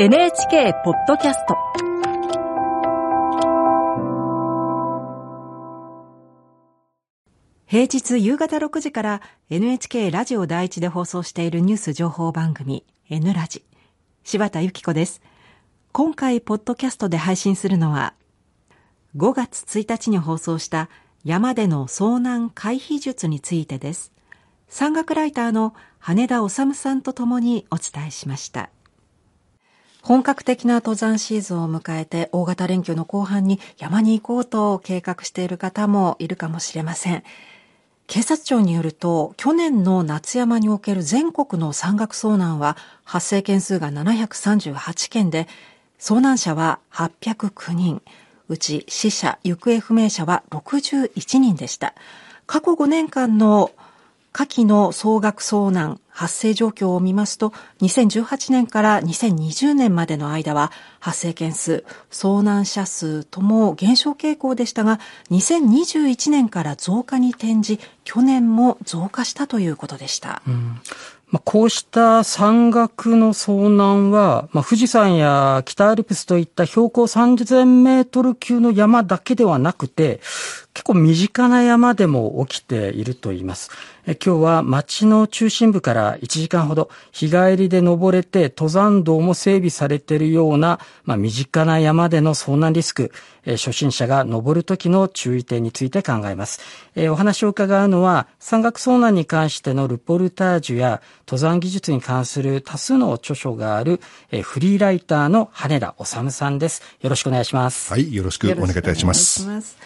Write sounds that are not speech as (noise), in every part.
NHK ポッドキャスト。平日夕方6時から NHK ラジオ第一で放送しているニュース情報番組 N ラジ。柴田由紀子です。今回ポッドキャストで配信するのは5月1日に放送した山での遭難回避術についてです。山岳ライターの羽田治さんとともにお伝えしました。本格的な登山シーズンを迎えて大型連休の後半に山に行こうと計画している方もいるかもしれません。警察庁によると、去年の夏山における全国の山岳遭難は発生件数が738件で、遭難者は809人、うち死者、行方不明者は61人でした。過去5年間の下記の総額遭難発生状況を見ますと、2018年から2020年までの間は発生件数、遭難者数とも減少傾向でしたが、2021年から増加に転じ、去年も増加したということでした。うんまあ、こうした山岳の遭難は、まあ、富士山や北アルプスといった標高3000メートル級の山だけではなくて、結構身近な山でも起きていると言います。今日は町の中心部から1時間ほど日帰りで登れて登山道も整備されているような、まあ、身近な山での遭難リスク、初心者が登る時の注意点について考えます。お話を伺うのは山岳遭難に関してのルポルタージュや登山技術に関する多数の著書があるフリーライターの羽田治さんです。よろしくお願いします。はい、よろしくお願いいたします。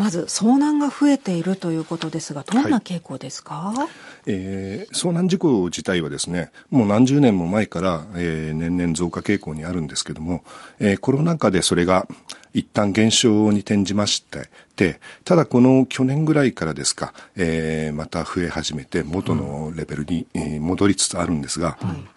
まず遭難が増えているということですが、どんな傾向ですか、はい、えー、遭難事故自体はですね、もう何十年も前から、えー、年々増加傾向にあるんですけども、えー、コロナ禍でそれが一旦減少に転じまして、で、ただこの去年ぐらいからですか、えー、また増え始めて元のレベルに、うん、戻りつつあるんですが、うん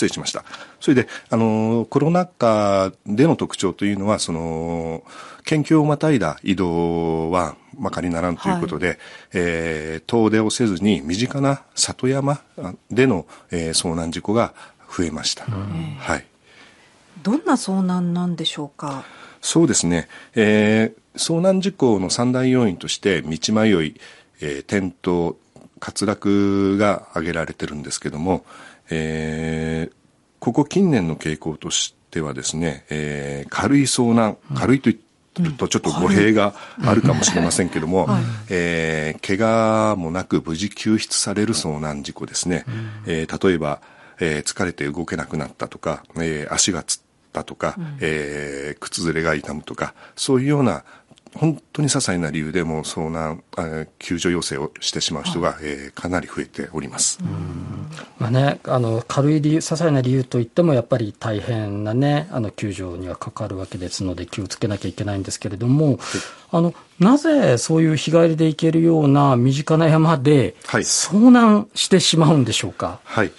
失礼しました。それで、あの、コロナ禍での特徴というのは、その、県境をまたいだ移動は、まかりならんということで、はい、えー、遠出をせずに身近な里山での、えー、遭難事故が増えました。はい。どんな遭難なんでしょうか？そうですね。えー、遭難事故の三大要因として、道迷い、えー、転倒、滑落が挙げられてるんですけども、えー、ここ近年の傾向としてはですね、えー、軽い遭難、軽いと言るとちょっと語弊があるかもしれませんけども、はい、えー、怪我もなく無事救出される遭難事故ですね。うん、えー、例えば、えー、疲れて動けなくなったとか、えー、足がつったとか、うん、えー、靴ずれが痛むとか、そういうような本当に些細な理由でも遭難、救助要請をしてしまう人が、えー、かなり増えております。まあね、あの軽い理由、些細な理由といってもやっぱり大変なね、あの救助にはかかるわけですので気をつけなきゃいけないんですけれども、あのなぜそういう日帰りで行けるような身近な山で遭難してしまうんでしょうか？はい、はい。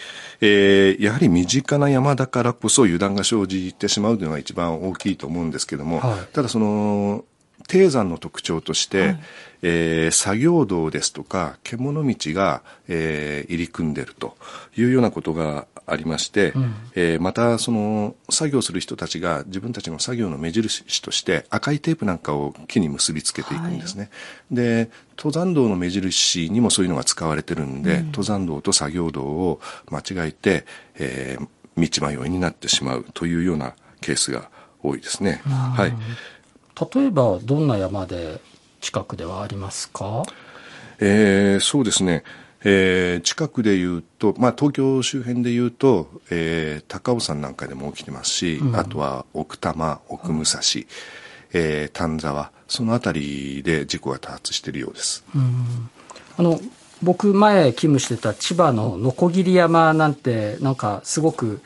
えー、やはり身近な山だからこそ油断が生じてしまうというのが一番大きいと思うんですけども、はい、ただその低山の特徴として、はい、えー、作業道ですとか獣道が、えー、入り組んでいるというようなことがありまして、うん、えー、またその作業する人たちが自分たちの作業の目印として赤いテープなんかを木に結びつけていくんですね。はい、で登山道の目印にもそういうのが使われてるんで、うん、登山道と作業道を間違えて、えー、道迷いになってしまうというようなケースが多いですね。はい。例えばどんな山で近くではありますか？えー、そうですね。えー、近くで言うと、まあ、東京周辺で言うと、えー、高尾山なんかでも起きてますし、うん、あとは奥多摩、奥武蔵、えー、丹沢、その辺りで事故が多発しているようです。うん、あの僕前勤務してた千葉の鋸山なんてなんかすごく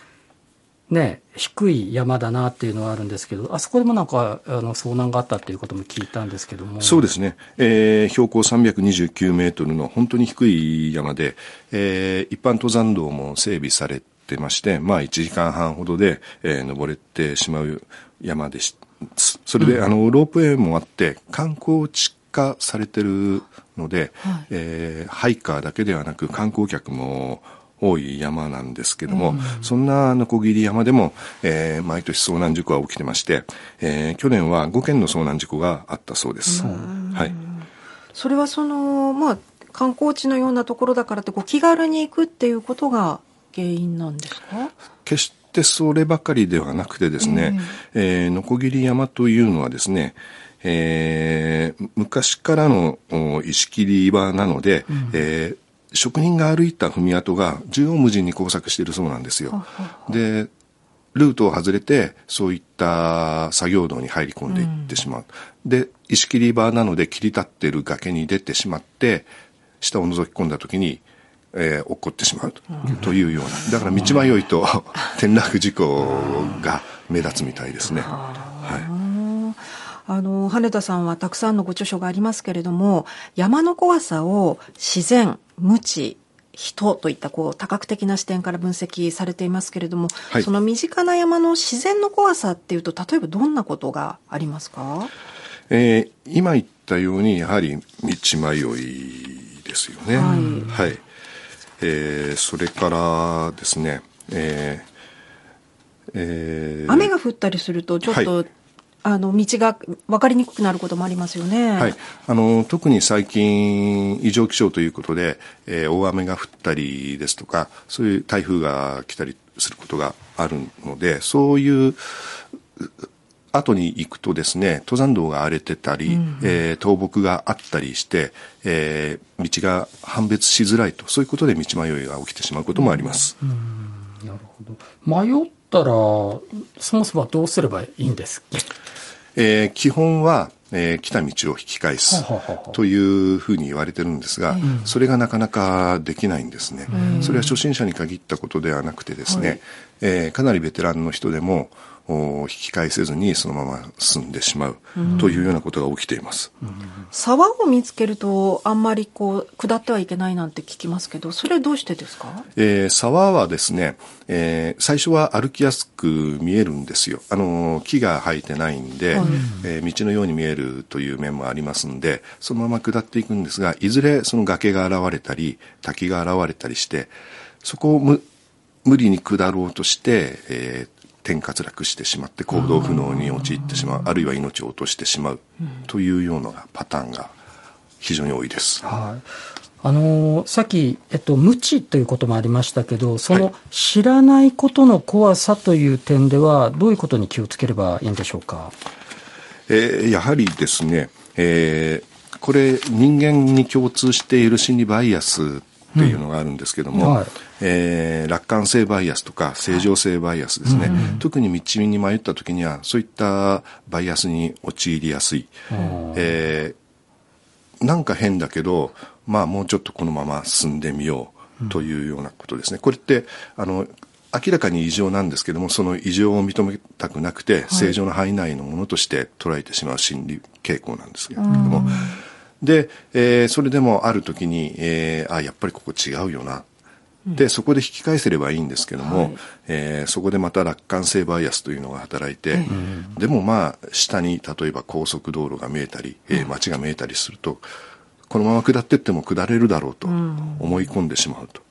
ね、低い山だなっていうのはあるんですけど、あそこでもなんか、あの、遭難があったっていうことも聞いたんですけども。そうですね。えー、標高329メートルの本当に低い山で、えー、一般登山道も整備されてまして、まあ1時間半ほどで、えー、登れてしまう山でしそれで、うん、あの、ロープウェイもあって、観光地化されてるので、はい、えー、ハイカーだけではなく観光客も多い山なんですけども、そんなノコギリ山でも、えー、毎年遭難事故は起きてまして、えー、去年は5件の遭難事故があったそうです。はい。それはその、まあ、観光地のようなところだからってこう気軽に行くっていうことが原因なんですか？決してそればかりではなくてですね、えー、えー、ノコギリ山というのはですね、えー、昔からの石切り場なので、うん、えー職人が歩いた踏み跡が縦横無尽に交錯しているそうなんですよ。で、ルートを外れて、そういった作業道に入り込んでいってしまう。うん、で、石切り場なので切り立っている崖に出てしまって、下を覗き込んだ時に、えー、起こってしまうと,、というような。だから道迷いと (laughs) 転落事故が目立つみたいですね。はいあの、羽田さんはたくさんのご著書がありますけれども、山の怖さを自然、無知、人といったこう多角的な視点から分析されていますけれども、はい、その身近な山の自然の怖さっていうと例えばどんなことがありますか、えー、今言ったようにやはり道迷いですよね。はい、はい、えー、それからですね、えーえー、雨が降ったりするとちょっと、はいあの道が分かりにくくなることもありますよね。はい、あの特に最近異常気象ということで、えー、大雨が降ったりですとか、そういう台風が来たりすることがあるので、そういう後に行くとですね、登山道が荒れてたり、うん、えー、倒木があったりして、えー、道が判別しづらいと、そういうことで道迷いが起きてしまうこともあります。うん、なるほど。迷ったら、そもそもどうすればいいんです？っけえー、基本は、えー、来た道を引き返すというふうに言われてるんですが、それがなかなかできないんですね。それは初心者に限ったことではなくてですね、えー、かなりベテランの人でも、引き返せずにそのまま進んでしまうというようなことが起きています、うん、沢を見つけるとあんまりこう下ってはいけないなんて聞きますけどそれはどうしてですか、えー、沢はですね、えー、最初は歩きやすく見えるんですよ。あの木が生えてないんで、はい、えー、道のように見えるという面もありますんでそのまま下っていくんですがいずれその崖が現れたり滝が現れたりしてそこを無無理に下ろうとして、えー、天滑落してしまって行動不能に陥ってしまうあるいは命を落としてしまうというようなパターンが非常に多いです。はいあのさっき、えっと、無知ということもありましたけど、その知らないことの怖さという点では、どういうことに気をつければいいんでしょうか？えー、やはりですね、えー、これ、人間に共通している心理バイアスっていうのがあるんですけども、うん。はい、えー、楽観性バイアスとか正常性バイアスですね、はいうん、特に道に迷った時にはそういったバイアスに陥りやすい、えー、なんか変だけどまあもうちょっとこのまま進んでみようというようなことですね、これってあの明らかに異常なんですけどもその異常を認めたくなくて、正常の範囲内のものとして捉えてしまう心理傾向なんですけれども、で、えー、それでもある時に、えー、あやっぱりここ違うよな。でそこで引き返せればいいんですけども、はい、えー、そこでまた楽観性バイアスというのが働いて、うん、でもまあ下に例えば高速道路が見えたり、えー、街が見えたりするとこのまま下っていっても下れるだろうと思い込んでしまうと。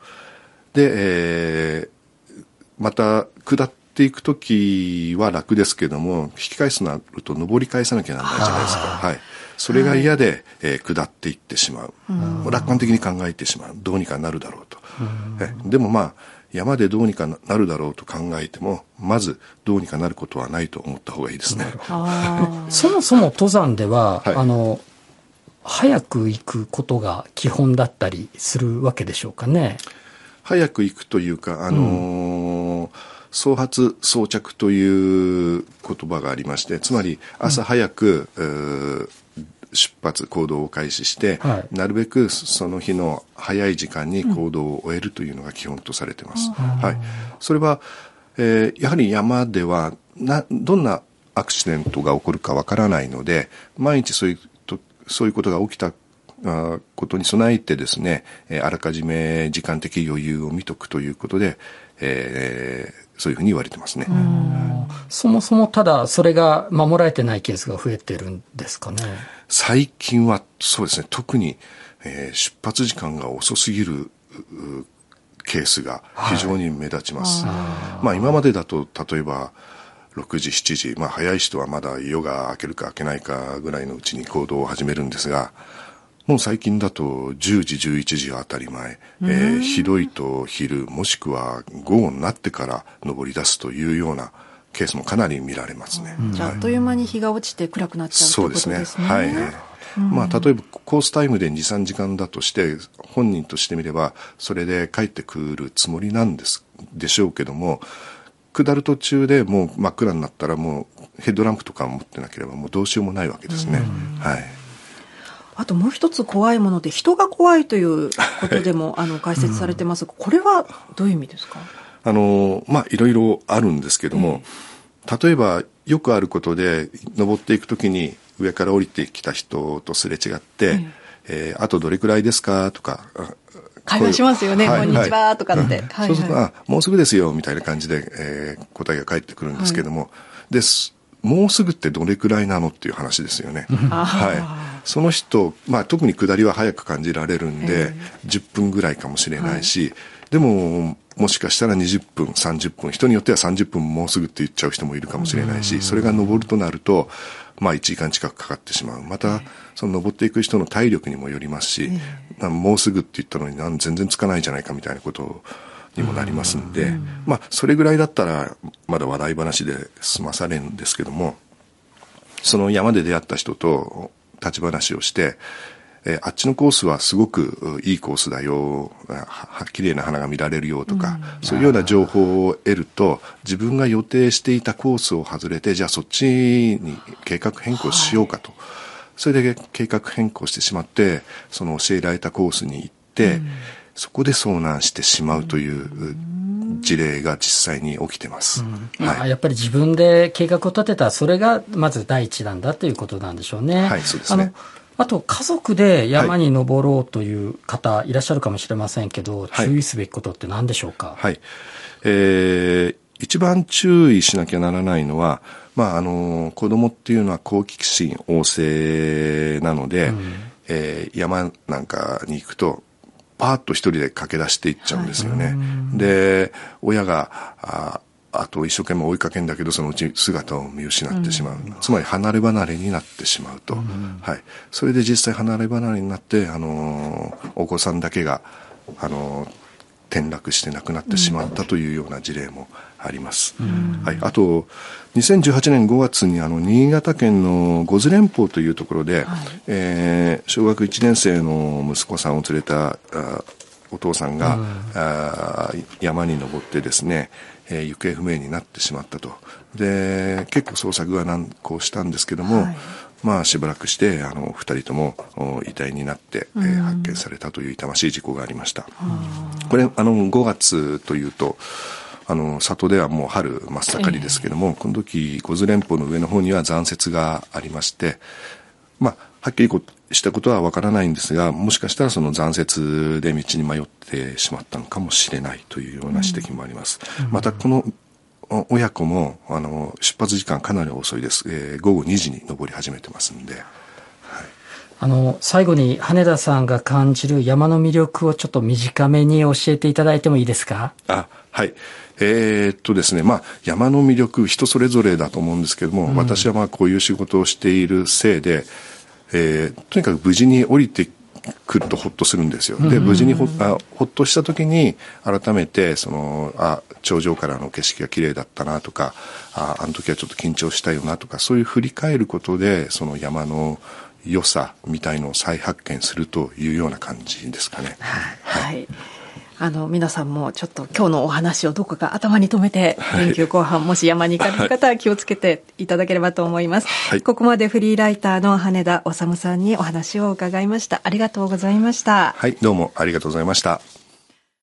で、えー、また下っていく時は楽ですけども引き返すとなると上り返さなきゃならないじゃないですか。はいそれが嫌で、はい、えー、下っていってしまう、う楽観的に考えてしまう。どうにかなるだろうと、えでもまあ山でどうにかなるだろうと考えてもまずどうにかなることはないと思った方がいいですね。(laughs) そもそも登山では、はい、あの早く行くことが基本だったりするわけでしょうかね？早く行くというかあのーうん。創発装着という言葉がありましてつまり朝早く、うん、出発行動を開始して、はい、なるべくその日の早い時間に行動を終えるというのが基本とされています。うん、はい、それは、えー、やはり山ではなどんなアクシデントが起こるかわからないので毎日そういうとそういうことが起きたことに備えてですね、えー、あらかじめ時間的余裕を見とくということで、えー、そういうふうに言われてますね。そもそもただそれが守られてないケースが増えてるんですかね。最近はそうですね、特に、えー、出発時間が遅すぎるケケースが非常に目立ちます。はい、まあ今までだと、例えば、6時、7時、まあ早い人はまだ夜が明けるか明けないかぐらいのうちに行動を始めるんですが、もう最近だと10時、11時は当たり前、えー、ひどいと昼、もしくは午後になってから登り出すというようなケースもかなり見られますね。じゃあ、あっという間に日が落ちて暗くなっちゃうということですね。そうですね。はい。まあ、例えばコースタイムで2、3時間だとして、本人としてみれば、それで帰ってくるつもりなんです、でしょうけども、下る途中でもう真っ暗になったらもうヘッドランプとか持ってなければもうどうしようもないわけですね。はい。あともう一つ怖いもので人が怖いということでも、あの解説されてますが、これはどういう意味ですか？あの、まあ、いろいろあるんですけども、例えばよくあることで登っていくときに上から降りてきた人とすれ違って、うん、えー、あとどれくらいですかとか、会話しますよね、はい、こんにちはとかって。はい、そうすると、あ、もうすぐですよ、みたいな感じで、えー、答えが返ってくるんですけども、はい、です。もうすぐってどれくらいなのっていう話ですよね。はい。その人、まあ特に下りは早く感じられるんで、10分ぐらいかもしれないし、でも、もしかしたら20分、30分、人によっては30分もうすぐって言っちゃう人もいるかもしれないし、それが登るとなると、まあ1時間近くかかってしまう。また、その登っていく人の体力にもよりますし、もうすぐって言ったのに全然つかないじゃないかみたいなことにもなりますんで、まあそれぐらいだったらまだ笑い話で済まされるんですけども、その山で出会った人と立ち話をして、えー、あっちのコースはすごくいいコースだよ、は綺麗な花が見られるよとか、うん、そういうような情報を得ると、自分が予定していたコースを外れて、じゃあそっちに計画変更しようかと。はい、それで計画変更してしまって、その教えられたコースに行って、うん、そこで遭難してしまうという事例が実際に起きてます。うんはい、やっぱり自分で計画を立てた、それがまず第一弾だということなんでしょうね。はい、そうですね。あと、家族で山に登ろうという方いらっしゃるかもしれませんけど、はい、注意すべきことって何でしょうか？はい。えー、一番注意しなきゃならないのは、まあ、あの、子供っていうのは好奇心旺盛なので、うん、えー、山なんかに行くと、パーッと一人で駆け出していっちゃうんですよね。はい、で、親が、ああと一生懸命追いかけんだけど、そのうち姿を見失ってしまう。うん、つまり離れ離れになってしまうと。うん、はい。それで実際離れ離れになって、あのー、お子さんだけが、あのー、転落して亡くなってしまったというような事例もあります。うん、はい。あと、2018年5月にあの、新潟県の五頭連峰というところで、はい、えー、小学1年生の息子さんを連れた、あお父さんが、うん、あ山に登ってですね、えー、行方不明になってしまったと。で、結構捜索が難航したんですけども、はい、まあしばらくして、あの、二人とも遺体になって、えー、発見されたという痛ましい事故がありました。これ、あの、5月というと、あの、里ではもう春真っ盛りですけども、えー、この時、小津連峰の上の方には残雪がありまして、まあ、はっきりしたことはわからないんですが、もしかしたらその残雪で道に迷ってしまったのかもしれないというような指摘もあります。うん、またこの親子も、あの、出発時間かなり遅いです。えー、午後2時に登り始めてますんで。はい、あの、最後に羽田さんが感じる山の魅力をちょっと短めに教えていただいてもいいですか？あ、はい。えー、っとですね、まあ、山の魅力、人それぞれだと思うんですけども、うん、私はまあ、こういう仕事をしているせいで、えー、とにかく無事に降りてくるとほっとするんですよ。で、無事にほあほっとした時に、改めて、その、あ、頂上からの景色が綺麗だったなとか、あ、あの時はちょっと緊張したよなとか、そういう振り返ることで、その山の良さみたいのを再発見するというような感じですかね。はい、はいあの、皆さんもちょっと今日のお話をどこか頭に留めて、連休後半、もし山に行かれる方は気をつけていただければと思います。はい、ここまでフリーライターの羽田治さんにお話を伺いました。ありがとうございました。はい、どうもありがとうございました。